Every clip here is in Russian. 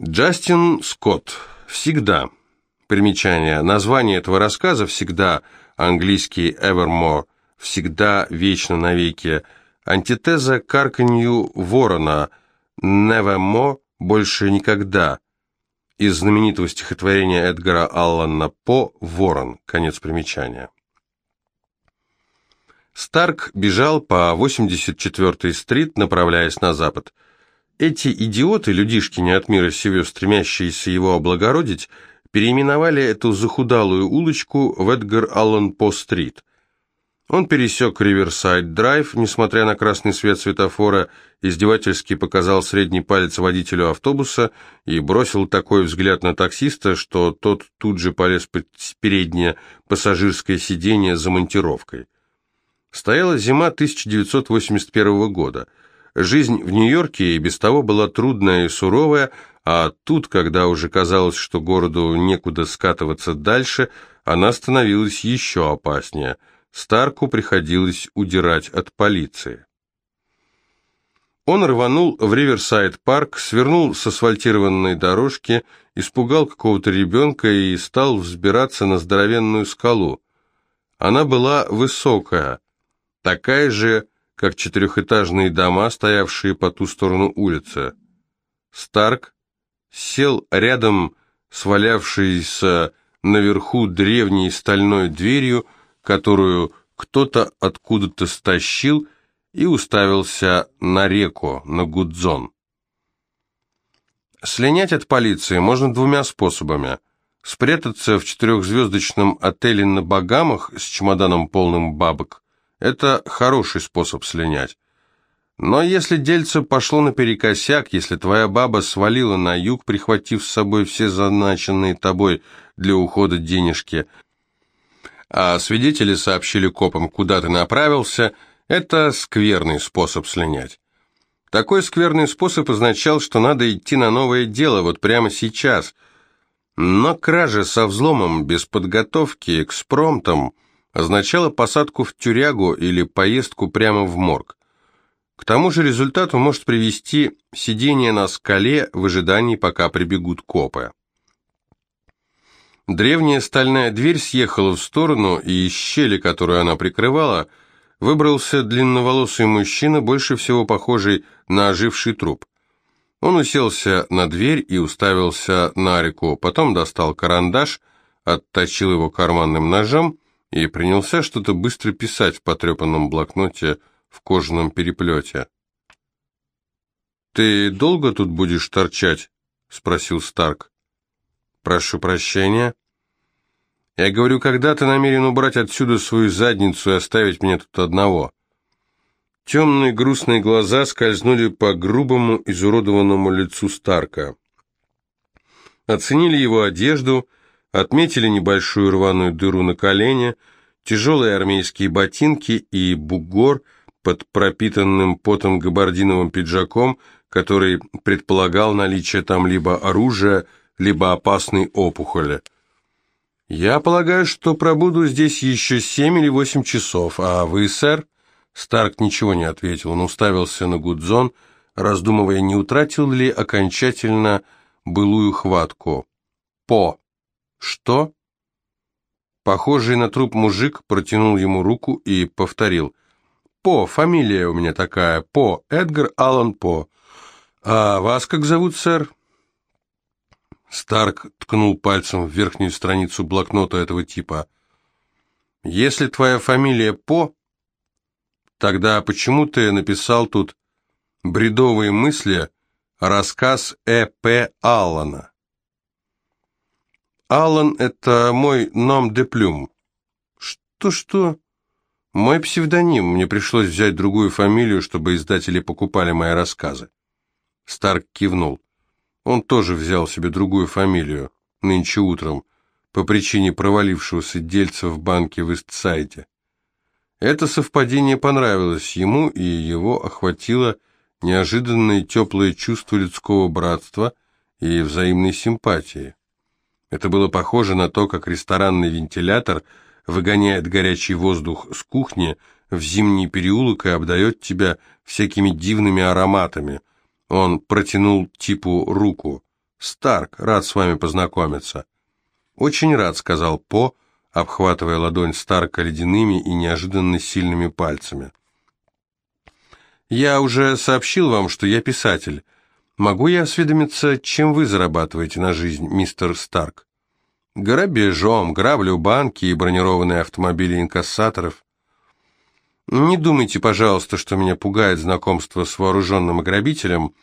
Джастин Скотт. Всегда. Примечание. Название этого рассказа «Всегда», английский «evermore», «Всегда», «Вечно», «Навеки», антитеза карканью ворона «nevermore», «Больше никогда», из знаменитого стихотворения Эдгара Аллана По «Ворон». Конец примечания. Старк бежал по 84-й стрит, направляясь на запад. Эти идиоты, людишки не от мира сего, стремящиеся его облагородить, переименовали эту захудалую улочку в Эдгар Аллан По-стрит. Он пересек Риверсайд-драйв, несмотря на красный свет светофора, издевательски показал средний палец водителю автобуса и бросил такой взгляд на таксиста, что тот тут же полез под переднее пассажирское сиденье за монтировкой. Стояла зима 1981 года – Жизнь в Нью-Йорке и без того была трудная и суровая, а тут, когда уже казалось, что городу некуда скатываться дальше, она становилась еще опаснее. Старку приходилось удирать от полиции. Он рванул в Риверсайд-парк, свернул с асфальтированной дорожки, испугал какого-то ребенка и стал взбираться на здоровенную скалу. Она была высокая, такая же, как четырехэтажные дома, стоявшие по ту сторону улицы. Старк сел рядом с валявшейся наверху древней стальной дверью, которую кто-то откуда-то стащил, и уставился на реку, на Гудзон. Слинять от полиции можно двумя способами. Спрятаться в четырехзвездочном отеле на Багамах с чемоданом полным бабок – это хороший способ слинять. Но если дельце пошло наперекосяк, если твоя баба свалила на юг, прихватив с собой все заначенные тобой для ухода денежки, а свидетели сообщили копам, куда ты направился, это скверный способ слинять. Такой скверный способ означал, что надо идти на новое дело вот прямо сейчас. Но кража со взломом, без подготовки, экспромтом – означало посадку в тюрягу или поездку прямо в морг. К тому же результату может привести сидение на скале в ожидании, пока прибегут копы. Древняя стальная дверь съехала в сторону, и из щели, которую она прикрывала, выбрался длинноволосый мужчина, больше всего похожий на оживший труп. Он уселся на дверь и уставился на реку, потом достал карандаш, отточил его карманным ножом и принялся что-то быстро писать в потрепанном блокноте в кожаном переплете. «Ты долго тут будешь торчать?» — спросил Старк. «Прошу прощения». «Я говорю, когда ты намерен убрать отсюда свою задницу и оставить меня тут одного?» Темные грустные глаза скользнули по грубому, изуродованному лицу Старка. Оценили его одежду отметили небольшую рваную дыру на колене, тяжелые армейские ботинки и бугор под пропитанным потом габардиновым пиджаком, который предполагал наличие там либо оружия, либо опасной опухоли. «Я полагаю, что пробуду здесь еще семь или восемь часов, а вы, сэр?» Старк ничего не ответил, он уставился на Гудзон, раздумывая, не утратил ли окончательно былую хватку. «По!» «Что?» Похожий на труп мужик протянул ему руку и повторил. «По, фамилия у меня такая, По, Эдгар Аллан По. А вас как зовут, сэр?» Старк ткнул пальцем в верхнюю страницу блокнота этого типа. «Если твоя фамилия По, тогда почему ты написал тут бредовые мысли, рассказ Э.П. Аллана?» Аллан — это мой ном де плюм. Что-что? Мой псевдоним. Мне пришлось взять другую фамилию, чтобы издатели покупали мои рассказы. Старк кивнул. Он тоже взял себе другую фамилию, нынче утром, по причине провалившегося дельца в банке в Истсайде. Это совпадение понравилось ему, и его охватило неожиданное теплое чувство людского братства и взаимной симпатии. Это было похоже на то, как ресторанный вентилятор выгоняет горячий воздух с кухни в зимний переулок и обдает тебя всякими дивными ароматами. Он протянул типу руку. Старк, рад с вами познакомиться». «Очень рад», — сказал По, обхватывая ладонь Старка ледяными и неожиданно сильными пальцами. «Я уже сообщил вам, что я писатель. Могу я осведомиться, чем вы зарабатываете на жизнь, мистер Старк?» «Грабежом, граблю банки и бронированные автомобили инкассаторов». «Не думайте, пожалуйста, что меня пугает знакомство с вооруженным грабителем.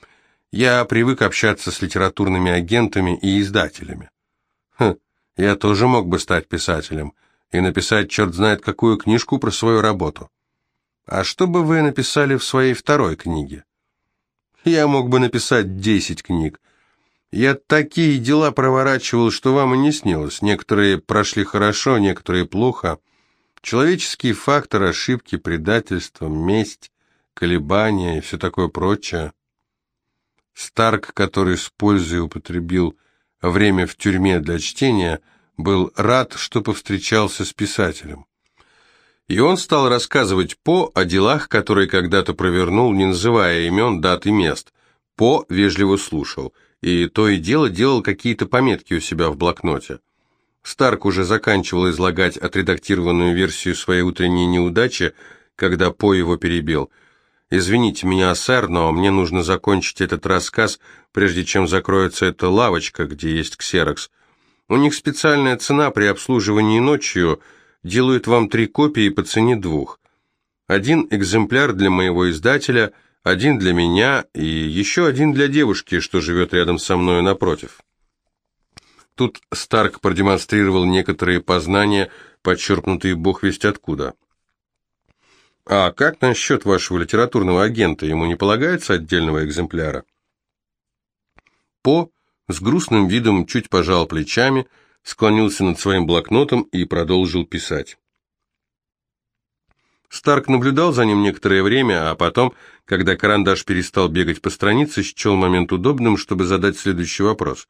Я привык общаться с литературными агентами и издателями». «Хм, я тоже мог бы стать писателем и написать черт знает какую книжку про свою работу. А что бы вы написали в своей второй книге? Я мог бы написать десять книг. Я такие дела проворачивал, что вам и не снилось. Некоторые прошли хорошо, некоторые плохо. Человеческий фактор, ошибки, предательство, месть, колебания и все такое прочее. Старк, который с пользой употребил время в тюрьме для чтения, был рад, что повстречался с писателем. И он стал рассказывать По о делах, которые когда-то провернул, не называя имен, дат и мест. По вежливо слушал, и то и дело делал какие-то пометки у себя в блокноте. Старк уже заканчивал излагать отредактированную версию своей утренней неудачи, когда По его перебил – «Извините меня, сэр, но мне нужно закончить этот рассказ, прежде чем закроется эта лавочка, где есть ксерокс. У них специальная цена при обслуживании ночью, делают вам три копии по цене двух. Один экземпляр для моего издателя, один для меня и еще один для девушки, что живет рядом со мною напротив». Тут Старк продемонстрировал некоторые познания, подчеркнутые бог весть откуда. А как насчет вашего литературного агента? Ему не полагается отдельного экземпляра? По с грустным видом чуть пожал плечами, склонился над своим блокнотом и продолжил писать. Старк наблюдал за ним некоторое время, а потом, когда карандаш перестал бегать по странице, счел момент удобным, чтобы задать следующий вопрос.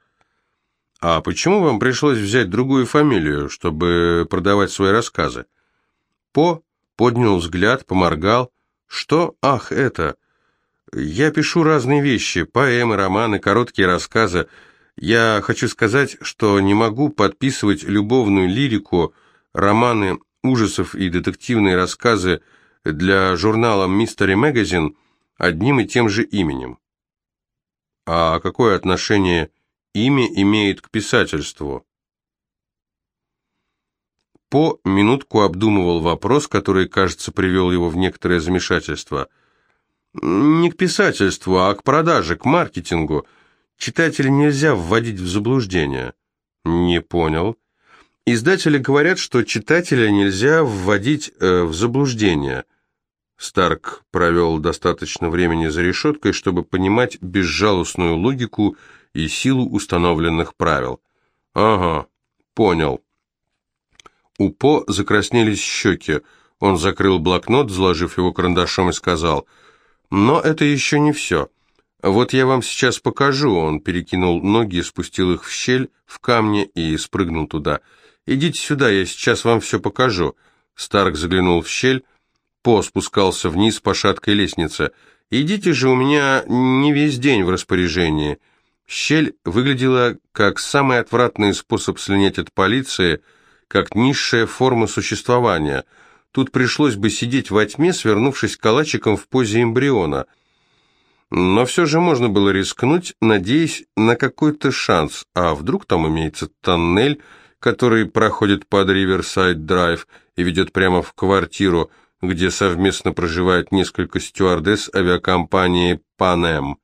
«А почему вам пришлось взять другую фамилию, чтобы продавать свои рассказы?» По поднял взгляд, поморгал. «Что? Ах, это! Я пишу разные вещи, поэмы, романы, короткие рассказы. Я хочу сказать, что не могу подписывать любовную лирику, романы ужасов и детективные рассказы для журнала «Мистери Мэгазин» одним и тем же именем. А какое отношение имя имеет к писательству? По минутку обдумывал вопрос, который, кажется, привел его в некоторое замешательство. Не к писательству, а к продаже, к маркетингу. Читателя нельзя вводить в заблуждение. Не понял. Издатели говорят, что читателя нельзя вводить э, в заблуждение. Старк провел достаточно времени за решеткой, чтобы понимать безжалостную логику и силу установленных правил. Ага, понял. У По закраснелись щеки. Он закрыл блокнот, заложив его карандашом, и сказал, «Но это еще не все. Вот я вам сейчас покажу». Он перекинул ноги, спустил их в щель в камне и спрыгнул туда. «Идите сюда, я сейчас вам все покажу». Старк заглянул в щель. По спускался вниз по шаткой лестнице. «Идите же, у меня не весь день в распоряжении». Щель выглядела как самый отвратный способ слинять от полиции – как низшая форма существования. Тут пришлось бы сидеть во тьме, свернувшись калачиком в позе эмбриона. Но все же можно было рискнуть, надеясь на какой-то шанс. А вдруг там имеется тоннель, который проходит под Риверсайд-драйв и ведет прямо в квартиру, где совместно проживают несколько стюардесс авиакомпании «Панэм».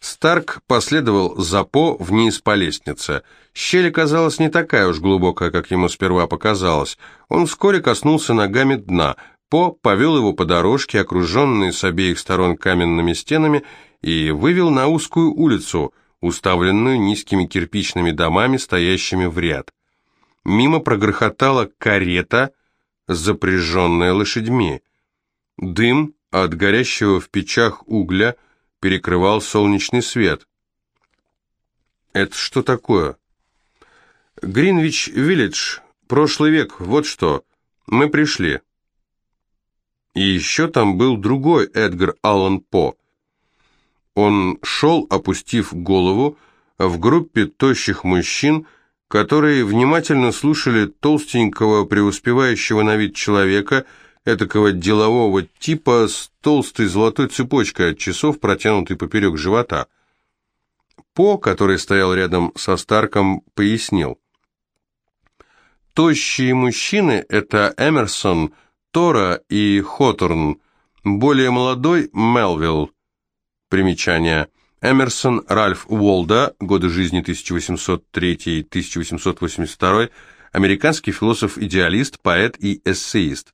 Старк последовал за По вниз по лестнице. Щель оказалась не такая уж глубокая, как ему сперва показалось. Он вскоре коснулся ногами дна. По повел его по дорожке, окруженной с обеих сторон каменными стенами, и вывел на узкую улицу, уставленную низкими кирпичными домами, стоящими в ряд. Мимо прогрохотала карета, запряженная лошадьми. Дым от горящего в печах угля – перекрывал солнечный свет. «Это что такое?» «Гринвич-Виллидж, прошлый век, вот что. Мы пришли». И еще там был другой Эдгар Аллан По. Он шел, опустив голову, в группе тощих мужчин, которые внимательно слушали толстенького, преуспевающего на вид человека, этакого делового типа с толстой золотой цепочкой от часов, протянутой поперек живота. По, который стоял рядом со Старком, пояснил. Тощие мужчины – это Эмерсон, Тора и Хоторн, более молодой – Мелвилл. Примечание. Эмерсон Ральф Уолда, годы жизни 1803-1882, американский философ-идеалист, поэт и эссеист.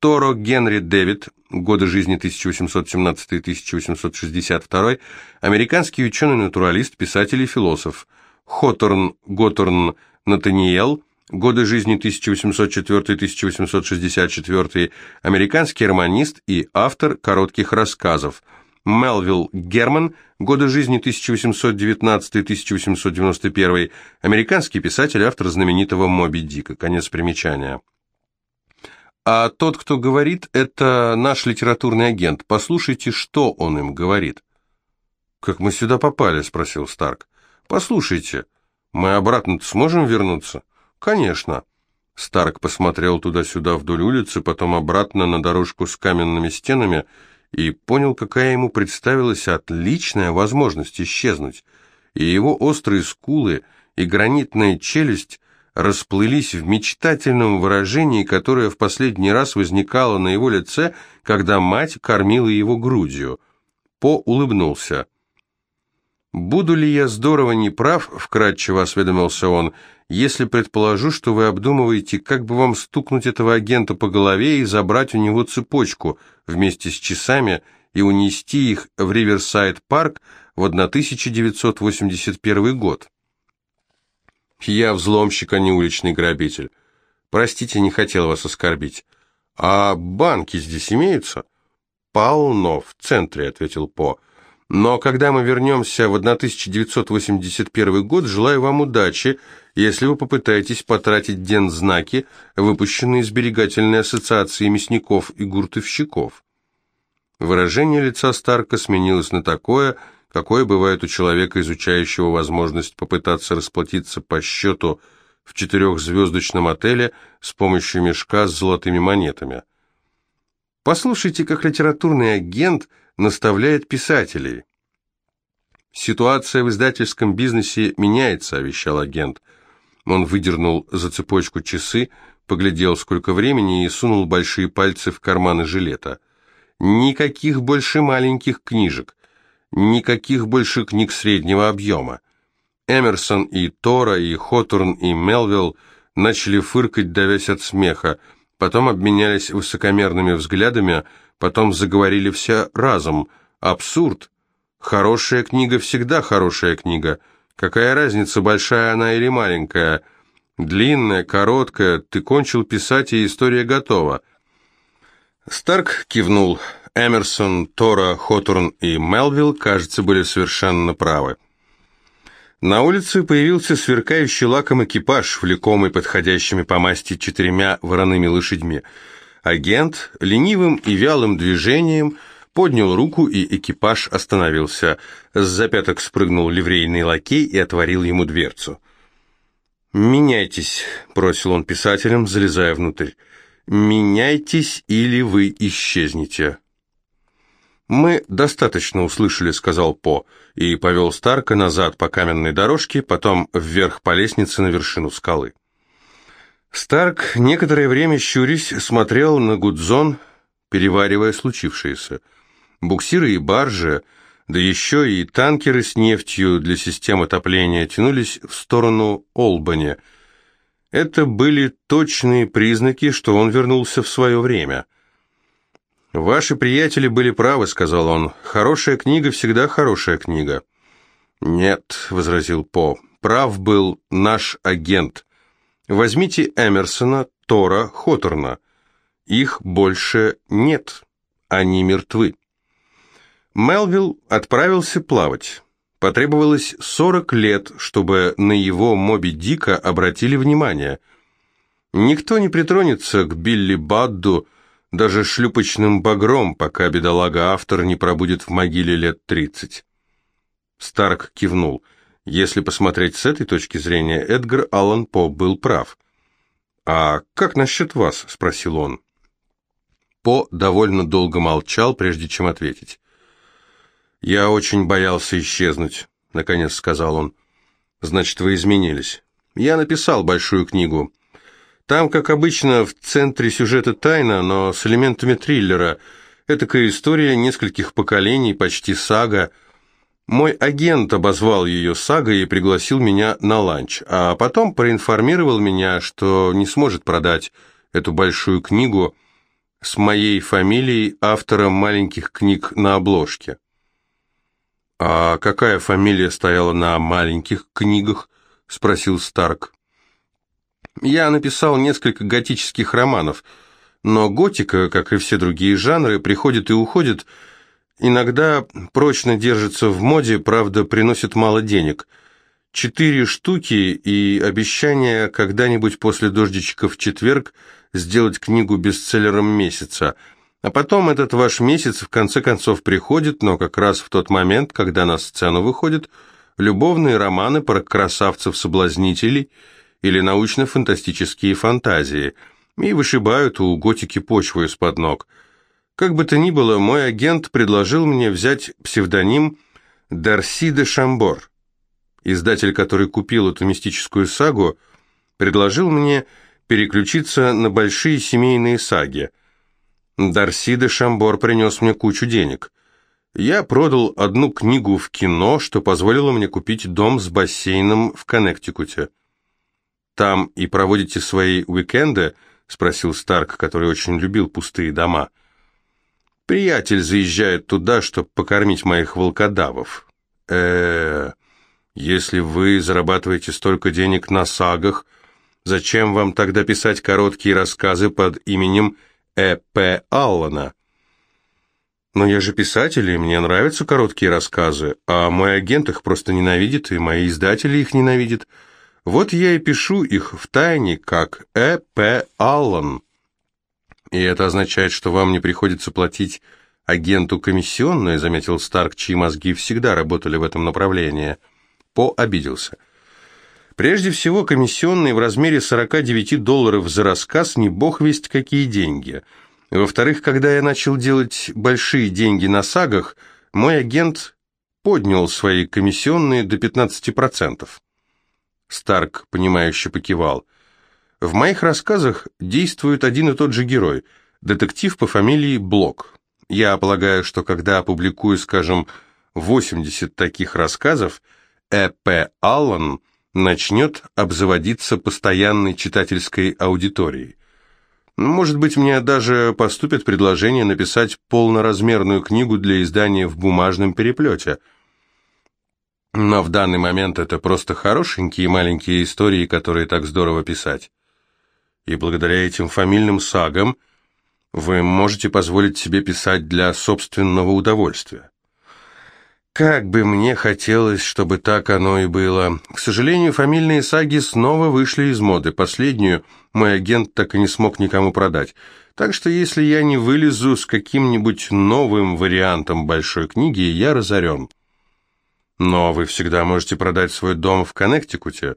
Торо Генри Дэвид, годы жизни 1817-1862, американский ученый-натуралист, писатель и философ. Хоторн Готорн Натаниэл, годы жизни 1804-1864, американский романист и автор коротких рассказов. Мелвилл Герман, годы жизни 1819-1891, американский писатель, автор знаменитого «Моби Дика». Конец примечания. А тот, кто говорит, это наш литературный агент. Послушайте, что он им говорит. «Как мы сюда попали?» – спросил Старк. «Послушайте, мы обратно сможем вернуться?» «Конечно». Старк посмотрел туда-сюда вдоль улицы, потом обратно на дорожку с каменными стенами – и понял, какая ему представилась отличная возможность исчезнуть, и его острые скулы и гранитная челюсть расплылись в мечтательном выражении, которое в последний раз возникало на его лице, когда мать кормила его грудью. По улыбнулся. «Буду ли я здорово неправ?» — вкратчиво осведомился он если предположу, что вы обдумываете, как бы вам стукнуть этого агента по голове и забрать у него цепочку вместе с часами и унести их в Риверсайд-парк в 1981 год. Я взломщик, а не уличный грабитель. Простите, не хотел вас оскорбить. А банки здесь имеются? Полно, в центре, ответил По. Но когда мы вернемся в 1981 год, желаю вам удачи если вы попытаетесь потратить дензнаки, выпущенные Сберегательной ассоциацией мясников и гуртовщиков. Выражение лица Старка сменилось на такое, какое бывает у человека, изучающего возможность попытаться расплатиться по счету в четырехзвездочном отеле с помощью мешка с золотыми монетами. Послушайте, как литературный агент наставляет писателей. «Ситуация в издательском бизнесе меняется», — обещал агент. Он выдернул за цепочку часы, поглядел, сколько времени, и сунул большие пальцы в карманы жилета. Никаких больше маленьких книжек, никаких больше книг среднего объема. Эмерсон и Тора, и Хоторн, и Мелвилл начали фыркать, давясь от смеха, потом обменялись высокомерными взглядами, потом заговорили все разом. Абсурд! Хорошая книга всегда хорошая книга — Какая разница, большая она или маленькая? Длинная, короткая, ты кончил писать, и история готова. Старк кивнул. Эмерсон, Тора, Хоторн и Мелвилл, кажется, были совершенно правы. На улице появился сверкающий лаком экипаж, влекомый подходящими по масти четырьмя вороными лошадьми. Агент ленивым и вялым движением – поднял руку, и экипаж остановился. С запяток спрыгнул ливрейный лакей и отворил ему дверцу. «Меняйтесь», — бросил он писателям, залезая внутрь. «Меняйтесь, или вы исчезнете». «Мы достаточно услышали», — сказал По, и повел Старка назад по каменной дорожке, потом вверх по лестнице на вершину скалы. Старк, некоторое время щурясь, смотрел на Гудзон, переваривая случившееся. Буксиры и баржи, да еще и танкеры с нефтью для систем отопления тянулись в сторону Олбани. Это были точные признаки, что он вернулся в свое время. «Ваши приятели были правы», — сказал он. «Хорошая книга всегда хорошая книга». «Нет», — возразил По, — «прав был наш агент. Возьмите Эмерсона, Тора, Хоторна. Их больше нет, они мертвы». Мелвилл отправился плавать. Потребовалось 40 лет, чтобы на его Моби Дика обратили внимание. Никто не притронется к Билли Бадду даже шлюпочным багром, пока бедолага-автор не пробудет в могиле лет 30. Старк кивнул. Если посмотреть с этой точки зрения, Эдгар Аллан По был прав. «А как насчет вас?» – спросил он. По довольно долго молчал, прежде чем ответить. «Я очень боялся исчезнуть», — наконец сказал он. «Значит, вы изменились. Я написал большую книгу. Там, как обычно, в центре сюжета тайна, но с элементами триллера. Этакая история нескольких поколений, почти сага. Мой агент обозвал ее сагой и пригласил меня на ланч, а потом проинформировал меня, что не сможет продать эту большую книгу с моей фамилией автора маленьких книг на обложке. «А какая фамилия стояла на маленьких книгах?» — спросил Старк. «Я написал несколько готических романов, но готика, как и все другие жанры, приходит и уходит, иногда прочно держится в моде, правда, приносит мало денег. Четыре штуки и обещание когда-нибудь после дождичка в четверг сделать книгу бестселлером месяца — а потом этот ваш месяц в конце концов приходит, но как раз в тот момент, когда на сцену выходят любовные романы про красавцев-соблазнителей или научно-фантастические фантазии, и вышибают у готики почву из-под ног. Как бы то ни было, мой агент предложил мне взять псевдоним Дарси де Шамбор. Издатель, который купил эту мистическую сагу, предложил мне переключиться на большие семейные саги – Дарси де Шамбор принес мне кучу денег. Я продал одну книгу в кино, что позволило мне купить дом с бассейном в Коннектикуте. «Там и проводите свои уикенды?» — спросил Старк, который очень любил пустые дома. «Приятель заезжает туда, чтобы покормить моих волкодавов». э, -э если вы зарабатываете столько денег на сагах, зачем вам тогда писать короткие рассказы под именем Э.П. Аллана. Но я же писатель, и мне нравятся короткие рассказы, а мой агент их просто ненавидит, и мои издатели их ненавидят. Вот я и пишу их в тайне, как Э.П. Аллан. И это означает, что вам не приходится платить агенту комиссионное, заметил Старк, чьи мозги всегда работали в этом направлении. По обиделся. Прежде всего, комиссионный в размере 49 долларов за рассказ не бог весть какие деньги. Во-вторых, когда я начал делать большие деньги на сагах, мой агент поднял свои комиссионные до 15%. Старк, понимающе покивал. В моих рассказах действует один и тот же герой, детектив по фамилии Блок. Я полагаю, что когда опубликую, скажем, 80 таких рассказов, Э.П. Аллан – начнет обзаводиться постоянной читательской аудиторией. Может быть, мне даже поступит предложение написать полноразмерную книгу для издания в бумажном переплете. Но в данный момент это просто хорошенькие маленькие истории, которые так здорово писать. И благодаря этим фамильным сагам вы можете позволить себе писать для собственного удовольствия. Как бы мне хотелось, чтобы так оно и было. К сожалению, фамильные саги снова вышли из моды. Последнюю мой агент так и не смог никому продать. Так что если я не вылезу с каким-нибудь новым вариантом большой книги, я разорен. Но вы всегда можете продать свой дом в Коннектикуте.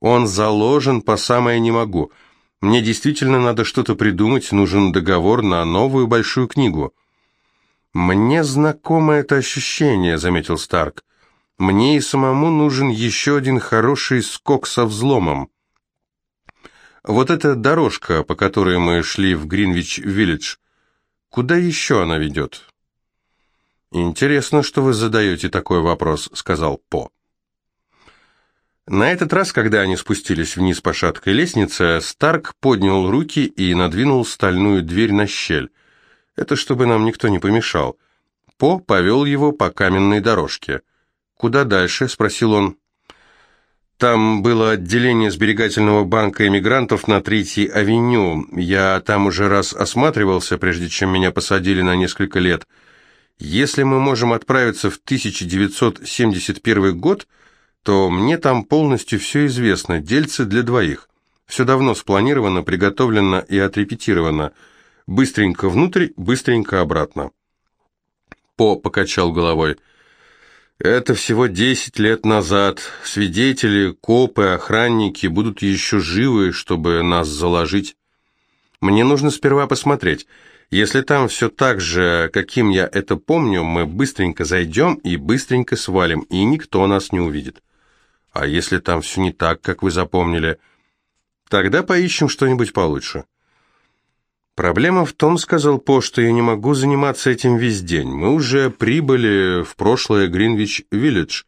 Он заложен по самое не могу. Мне действительно надо что-то придумать, нужен договор на новую большую книгу. «Мне знакомо это ощущение», — заметил Старк. «Мне и самому нужен еще один хороший скок со взломом». «Вот эта дорожка, по которой мы шли в Гринвич-Виллидж, куда еще она ведет?» «Интересно, что вы задаете такой вопрос», — сказал По. На этот раз, когда они спустились вниз по шаткой лестнице, Старк поднял руки и надвинул стальную дверь на щель. Это чтобы нам никто не помешал. По повел его по каменной дорожке. «Куда дальше?» – спросил он. «Там было отделение сберегательного банка эмигрантов на Третьей авеню. Я там уже раз осматривался, прежде чем меня посадили на несколько лет. Если мы можем отправиться в 1971 год, то мне там полностью все известно, дельцы для двоих. Все давно спланировано, приготовлено и отрепетировано». Быстренько внутрь, быстренько обратно. По покачал головой. Это всего десять лет назад. Свидетели, копы, охранники будут еще живы, чтобы нас заложить. Мне нужно сперва посмотреть. Если там все так же, каким я это помню, мы быстренько зайдем и быстренько свалим, и никто нас не увидит. А если там все не так, как вы запомнили, тогда поищем что-нибудь получше. «Проблема в том, — сказал По, — что я не могу заниматься этим весь день. Мы уже прибыли в прошлое Гринвич-Виллидж.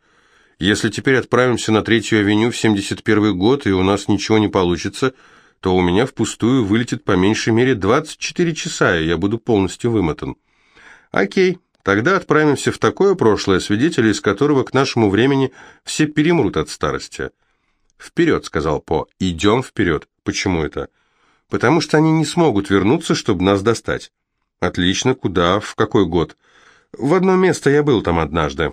Если теперь отправимся на Третью авеню в 71 год, и у нас ничего не получится, то у меня впустую вылетит по меньшей мере 24 часа, и я буду полностью вымотан. Окей, тогда отправимся в такое прошлое, свидетели из которого к нашему времени все перемрут от старости». «Вперед!» — сказал По. «Идем вперед. Почему это?» потому что они не смогут вернуться, чтобы нас достать. Отлично, куда, в какой год? В одно место я был там однажды.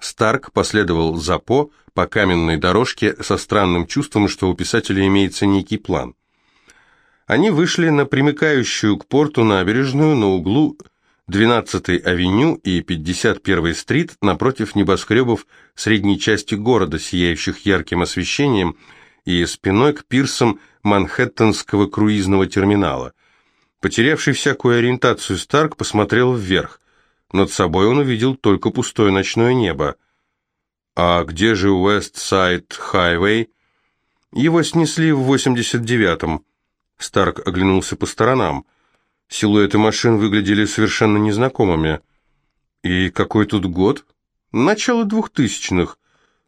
Старк последовал за По по каменной дорожке со странным чувством, что у писателя имеется некий план. Они вышли на примыкающую к порту набережную на углу 12-й авеню и 51-й стрит напротив небоскребов средней части города, сияющих ярким освещением, и спиной к пирсам Манхэттенского круизного терминала. Потерявший всякую ориентацию Старк посмотрел вверх. Над собой он увидел только пустое ночное небо. А где же Уэст-Сайд Хайвей? Его снесли в 89-м. Старк оглянулся по сторонам. Силуэты машин выглядели совершенно незнакомыми. И какой тут год? Начало двухтысячных.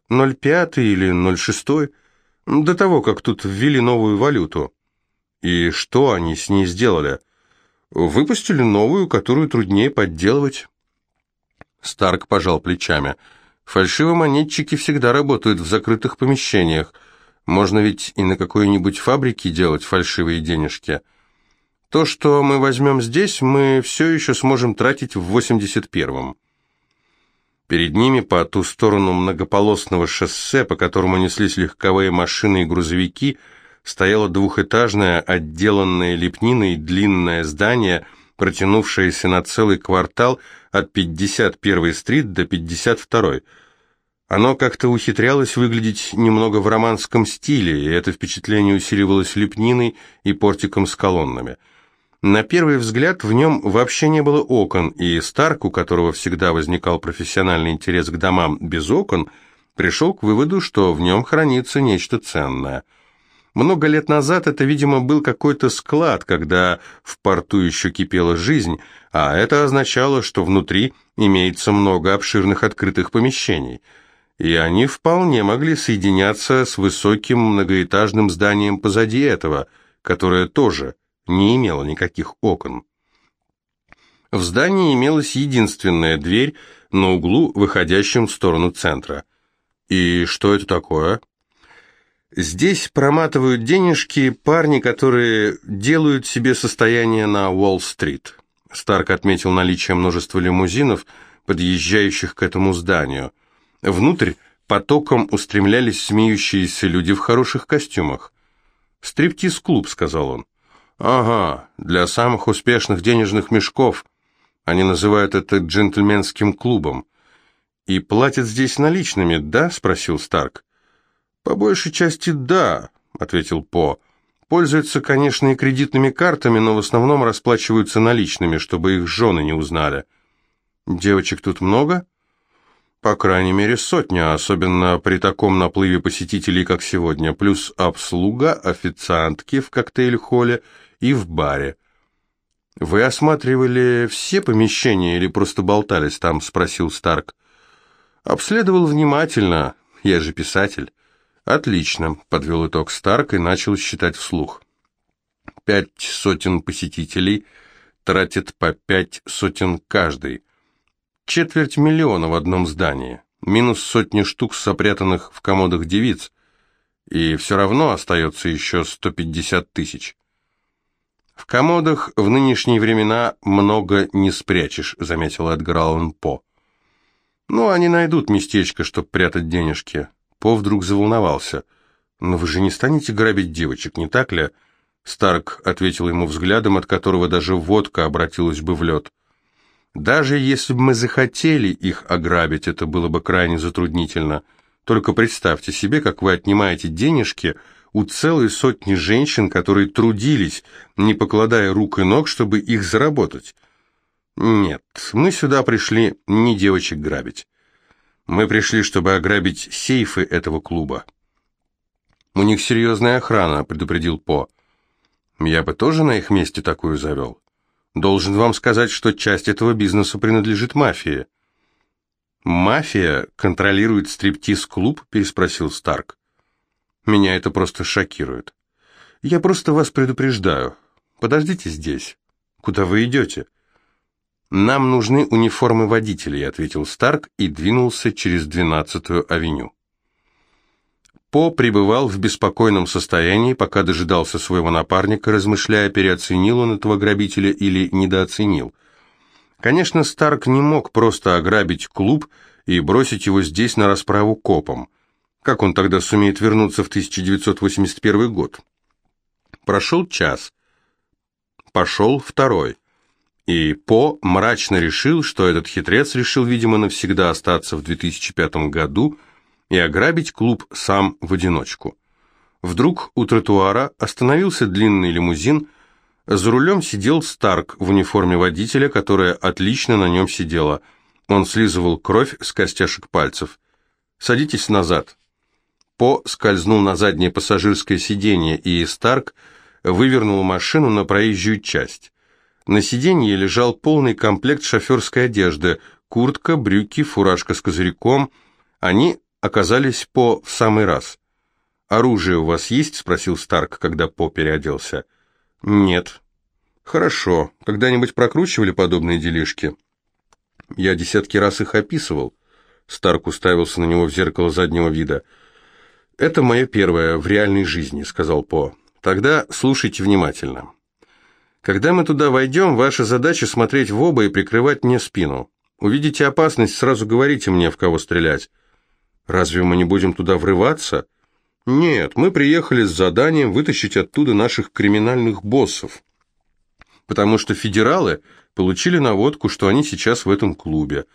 05 или 06 до того, как тут ввели новую валюту. И что они с ней сделали? Выпустили новую, которую труднее подделывать. Старк пожал плечами. Фальшивомонетчики всегда работают в закрытых помещениях. Можно ведь и на какой-нибудь фабрике делать фальшивые денежки. То, что мы возьмем здесь, мы все еще сможем тратить в 81-м. Перед ними по ту сторону многополосного шоссе, по которому неслись легковые машины и грузовики, стояло двухэтажное, отделанное лепниной длинное здание, протянувшееся на целый квартал от 51-й стрит до 52-й. Оно как-то ухитрялось выглядеть немного в романском стиле, и это впечатление усиливалось лепниной и портиком с колоннами – на первый взгляд в нем вообще не было окон, и Старк, у которого всегда возникал профессиональный интерес к домам без окон, пришел к выводу, что в нем хранится нечто ценное. Много лет назад это, видимо, был какой-то склад, когда в порту еще кипела жизнь, а это означало, что внутри имеется много обширных открытых помещений. И они вполне могли соединяться с высоким многоэтажным зданием позади этого, которое тоже не имела никаких окон. В здании имелась единственная дверь на углу, выходящем в сторону центра. И что это такое? Здесь проматывают денежки парни, которые делают себе состояние на Уолл-стрит. Старк отметил наличие множества лимузинов, подъезжающих к этому зданию. Внутрь потоком устремлялись смеющиеся люди в хороших костюмах. «Стриптиз-клуб», — сказал он. «Ага, для самых успешных денежных мешков. Они называют это джентльменским клубом. И платят здесь наличными, да?» — спросил Старк. «По большей части да», — ответил По. «Пользуются, конечно, и кредитными картами, но в основном расплачиваются наличными, чтобы их жены не узнали». «Девочек тут много?» По крайней мере, сотня, особенно при таком наплыве посетителей, как сегодня, плюс обслуга, официантки в коктейль-холле и в баре. «Вы осматривали все помещения или просто болтались там?» — спросил Старк. «Обследовал внимательно. Я же писатель». «Отлично», — подвел итог Старк и начал считать вслух. «Пять сотен посетителей тратят по пять сотен каждый. Четверть миллиона в одном здании. Минус сотни штук сопрятанных в комодах девиц. И все равно остается еще сто пятьдесят тысяч». «В комодах в нынешние времена много не спрячешь», — заметил Эдгар Аллан По. «Ну, они найдут местечко, чтобы прятать денежки». По вдруг заволновался. «Но вы же не станете грабить девочек, не так ли?» Старк ответил ему взглядом, от которого даже водка обратилась бы в лед. Даже если бы мы захотели их ограбить, это было бы крайне затруднительно. Только представьте себе, как вы отнимаете денежки у целой сотни женщин, которые трудились, не покладая рук и ног, чтобы их заработать. Нет, мы сюда пришли не девочек грабить. Мы пришли, чтобы ограбить сейфы этого клуба. У них серьезная охрана, предупредил По. Я бы тоже на их месте такую завел. Должен вам сказать, что часть этого бизнеса принадлежит мафии. «Мафия контролирует стриптиз-клуб?» – переспросил Старк. «Меня это просто шокирует. Я просто вас предупреждаю. Подождите здесь. Куда вы идете?» «Нам нужны униформы водителей», — ответил Старк и двинулся через 12-ю авеню. По пребывал в беспокойном состоянии, пока дожидался своего напарника, размышляя, переоценил он этого грабителя или недооценил. Конечно, Старк не мог просто ограбить клуб и бросить его здесь на расправу копам. Как он тогда сумеет вернуться в 1981 год? Прошел час. Пошел второй. И По мрачно решил, что этот хитрец решил, видимо, навсегда остаться в 2005 году и ограбить клуб сам в одиночку. Вдруг у тротуара остановился длинный лимузин, за рулем сидел Старк в униформе водителя, которая отлично на нем сидела. Он слизывал кровь с костяшек пальцев. «Садитесь назад». По скользнул на заднее пассажирское сиденье, и Старк вывернул машину на проезжую часть. На сиденье лежал полный комплект шоферской одежды, куртка, брюки, фуражка с козырьком. Они оказались По в самый раз. «Оружие у вас есть?» – спросил Старк, когда По переоделся. «Нет». «Хорошо. Когда-нибудь прокручивали подобные делишки?» «Я десятки раз их описывал». Старк уставился на него в зеркало заднего вида. «Это мое первое в реальной жизни», — сказал По. «Тогда слушайте внимательно. Когда мы туда войдем, ваша задача смотреть в оба и прикрывать мне спину. Увидите опасность, сразу говорите мне, в кого стрелять. Разве мы не будем туда врываться? Нет, мы приехали с заданием вытащить оттуда наших криминальных боссов. Потому что федералы получили наводку, что они сейчас в этом клубе.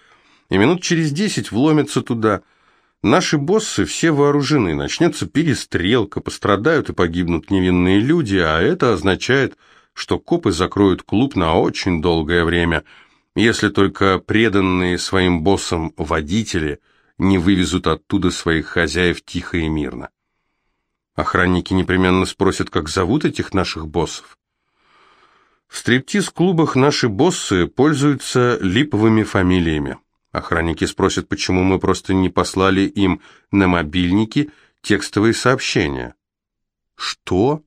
И минут через десять вломятся туда. Наши боссы все вооружены, начнется перестрелка, пострадают и погибнут невинные люди, а это означает что копы закроют клуб на очень долгое время, если только преданные своим боссам водители не вывезут оттуда своих хозяев тихо и мирно. Охранники непременно спросят, как зовут этих наших боссов. В стриптиз-клубах наши боссы пользуются липовыми фамилиями. Охранники спросят, почему мы просто не послали им на мобильники текстовые сообщения. Что?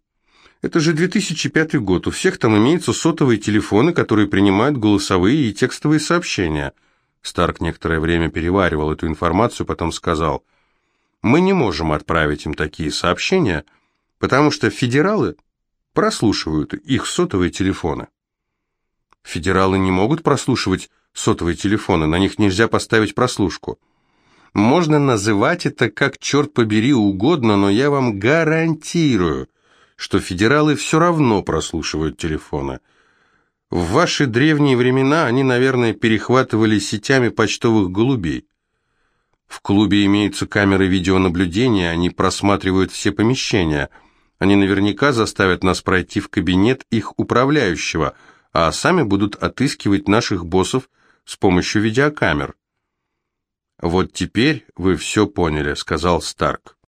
Это же 2005 год, у всех там имеются сотовые телефоны, которые принимают голосовые и текстовые сообщения. Старк некоторое время переваривал эту информацию, потом сказал, «Мы не можем отправить им такие сообщения, потому что федералы прослушивают их сотовые телефоны». Федералы не могут прослушивать сотовые телефоны, на них нельзя поставить прослушку. Можно называть это как черт побери угодно, но я вам гарантирую – что федералы все равно прослушивают телефоны. В ваши древние времена они, наверное, перехватывали сетями почтовых голубей. В клубе имеются камеры видеонаблюдения, они просматривают все помещения. Они наверняка заставят нас пройти в кабинет их управляющего, а сами будут отыскивать наших боссов с помощью видеокамер. «Вот теперь вы все поняли», — сказал Старк.